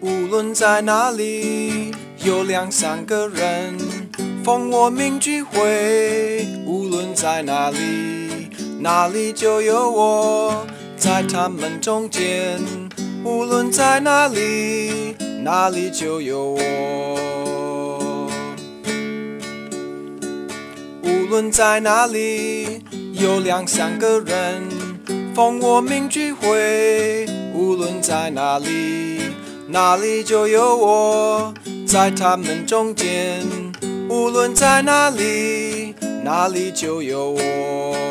无论在哪里，有两三个人奉我名聚会。无论在哪里，哪里就有我在他们中间。无论在哪里，哪里就有我。无论在哪里，有两三个人奉我名聚会。无论在哪里，哪里就有我在他们中间。无论在哪里，哪里就有我。